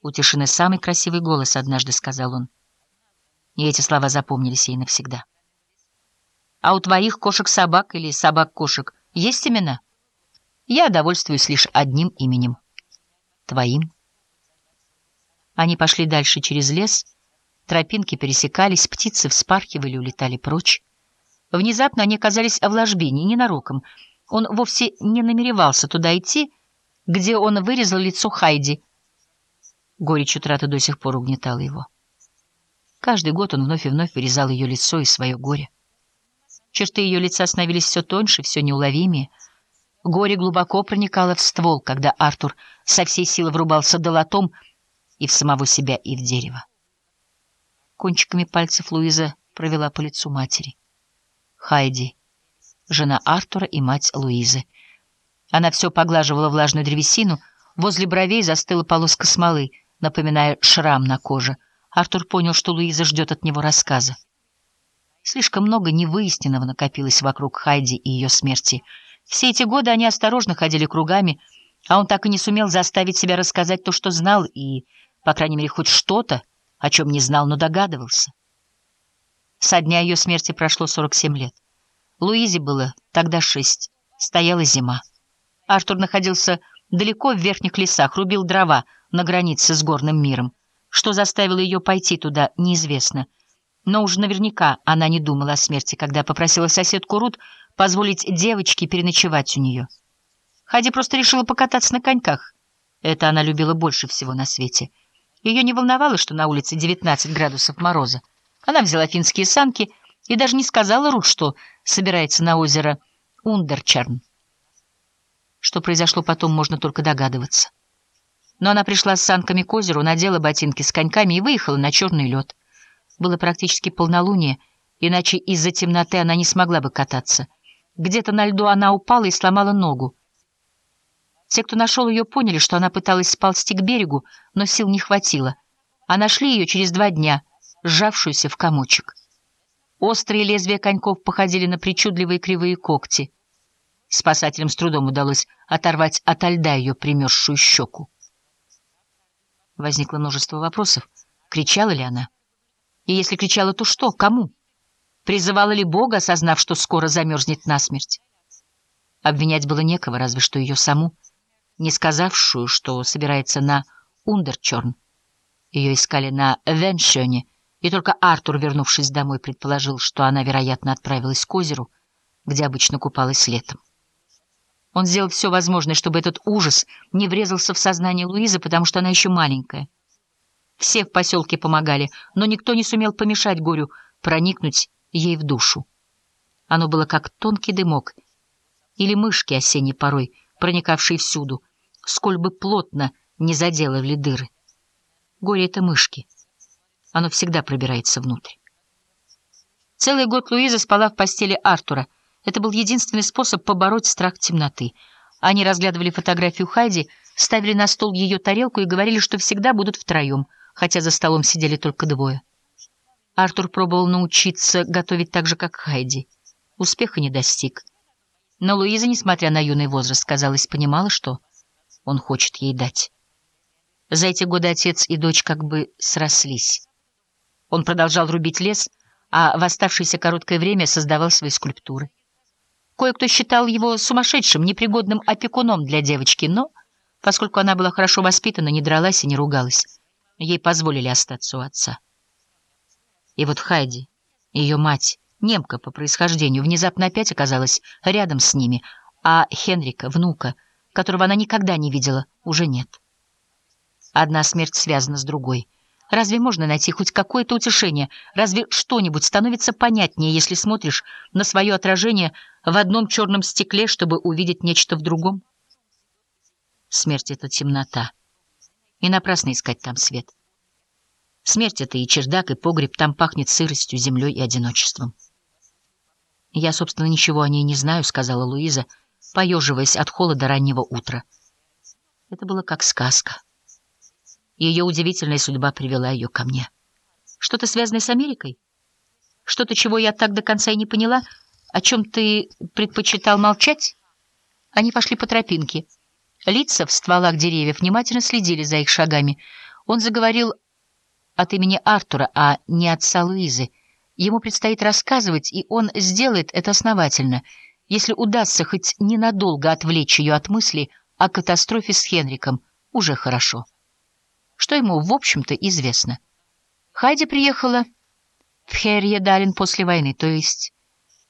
«У тишины самый красивый голос», — однажды сказал он. И эти слова запомнились ей навсегда. «А у твоих кошек-собак или собак-кошек есть имена?» «Я довольствуюсь лишь одним именем. Твоим». Они пошли дальше через лес, тропинки пересекались, птицы вспархивали, улетали прочь. Внезапно они оказались в ложбине, ненароком. Он вовсе не намеревался туда идти, где он вырезал лицо Хайди. Горечь утраты до сих пор угнетала его. Каждый год он вновь и вновь вырезал ее лицо и свое горе. Черты ее лица становились все тоньше, все неуловимее. Горе глубоко проникало в ствол, когда Артур со всей силы врубался долотом и в самого себя, и в дерево. Кончиками пальцев Луиза провела по лицу матери. Хайди, жена Артура и мать Луизы. Она все поглаживала влажную древесину, возле бровей застыла полоска смолы, напоминая шрам на коже. Артур понял, что Луиза ждет от него рассказа. Слишком много невыясненного накопилось вокруг Хайди и ее смерти. Все эти годы они осторожно ходили кругами, а он так и не сумел заставить себя рассказать то, что знал, и, по крайней мере, хоть что-то, о чем не знал, но догадывался. Со дня ее смерти прошло 47 лет. Луизе было тогда шесть. Стояла зима. Артур находился далеко в верхних лесах, рубил дрова на границе с горным миром. Что заставило ее пойти туда, неизвестно. Но уж наверняка она не думала о смерти, когда попросила соседку Рут позволить девочке переночевать у нее. Хади просто решила покататься на коньках. Это она любила больше всего на свете. Ее не волновало, что на улице 19 градусов мороза. Она взяла финские санки и даже не сказала Рут, что собирается на озеро Ундерчерн. Что произошло потом, можно только догадываться. Но она пришла с санками к озеру, надела ботинки с коньками и выехала на черный лед. Было практически полнолуние, иначе из-за темноты она не смогла бы кататься. Где-то на льду она упала и сломала ногу. Те, кто нашел ее, поняли, что она пыталась сползти к берегу, но сил не хватило. А нашли ее через два дня — сжавшуюся в комочек. Острые лезвия коньков походили на причудливые кривые когти. Спасателям с трудом удалось оторвать от льда ее примерзшую щеку. Возникло множество вопросов. Кричала ли она? И если кричала, то что? Кому? Призывала ли Бога, осознав, что скоро замерзнет насмерть? Обвинять было некого, разве что ее саму, не сказавшую, что собирается на Ундерчорн. Ее искали на Веншёне — и только Артур, вернувшись домой, предположил, что она, вероятно, отправилась к озеру, где обычно купалась летом. Он сделал все возможное, чтобы этот ужас не врезался в сознание Луизы, потому что она еще маленькая. Все в поселке помогали, но никто не сумел помешать горю проникнуть ей в душу. Оно было как тонкий дымок или мышки осенней порой, проникавшие всюду, сколь бы плотно не заделали дыры. Горе — это мышки — оно всегда пробирается внутрь. Целый год Луиза спала в постели Артура. Это был единственный способ побороть страх темноты. Они разглядывали фотографию Хайди, ставили на стол ее тарелку и говорили, что всегда будут втроем, хотя за столом сидели только двое. Артур пробовал научиться готовить так же, как Хайди. Успеха не достиг. Но Луиза, несмотря на юный возраст, казалось, понимала, что он хочет ей дать. За эти годы отец и дочь как бы срослись. Он продолжал рубить лес, а в оставшееся короткое время создавал свои скульптуры. Кое-кто считал его сумасшедшим, непригодным опекуном для девочки, но, поскольку она была хорошо воспитана, не дралась и не ругалась, ей позволили остаться у отца. И вот Хайди, ее мать, немка по происхождению, внезапно опять оказалась рядом с ними, а Хенрика, внука, которого она никогда не видела, уже нет. Одна смерть связана с другой — Разве можно найти хоть какое-то утешение? Разве что-нибудь становится понятнее, если смотришь на свое отражение в одном черном стекле, чтобы увидеть нечто в другом? Смерть — это темнота. И напрасно искать там свет. Смерть — это и чердак, и погреб, там пахнет сыростью, землей и одиночеством. «Я, собственно, ничего о ней не знаю», — сказала Луиза, поеживаясь от холода раннего утра. Это было как сказка. Ее удивительная судьба привела ее ко мне. Что-то связанное с Америкой? Что-то, чего я так до конца и не поняла? О чем ты предпочитал молчать? Они пошли по тропинке. Лица в стволах деревьев внимательно следили за их шагами. Он заговорил от имени Артура, а не отца Луизы. Ему предстоит рассказывать, и он сделает это основательно, если удастся хоть ненадолго отвлечь ее от мыслей о катастрофе с Хенриком, уже хорошо. Что ему, в общем-то, известно? Хайди приехала в Херьедален после войны, то есть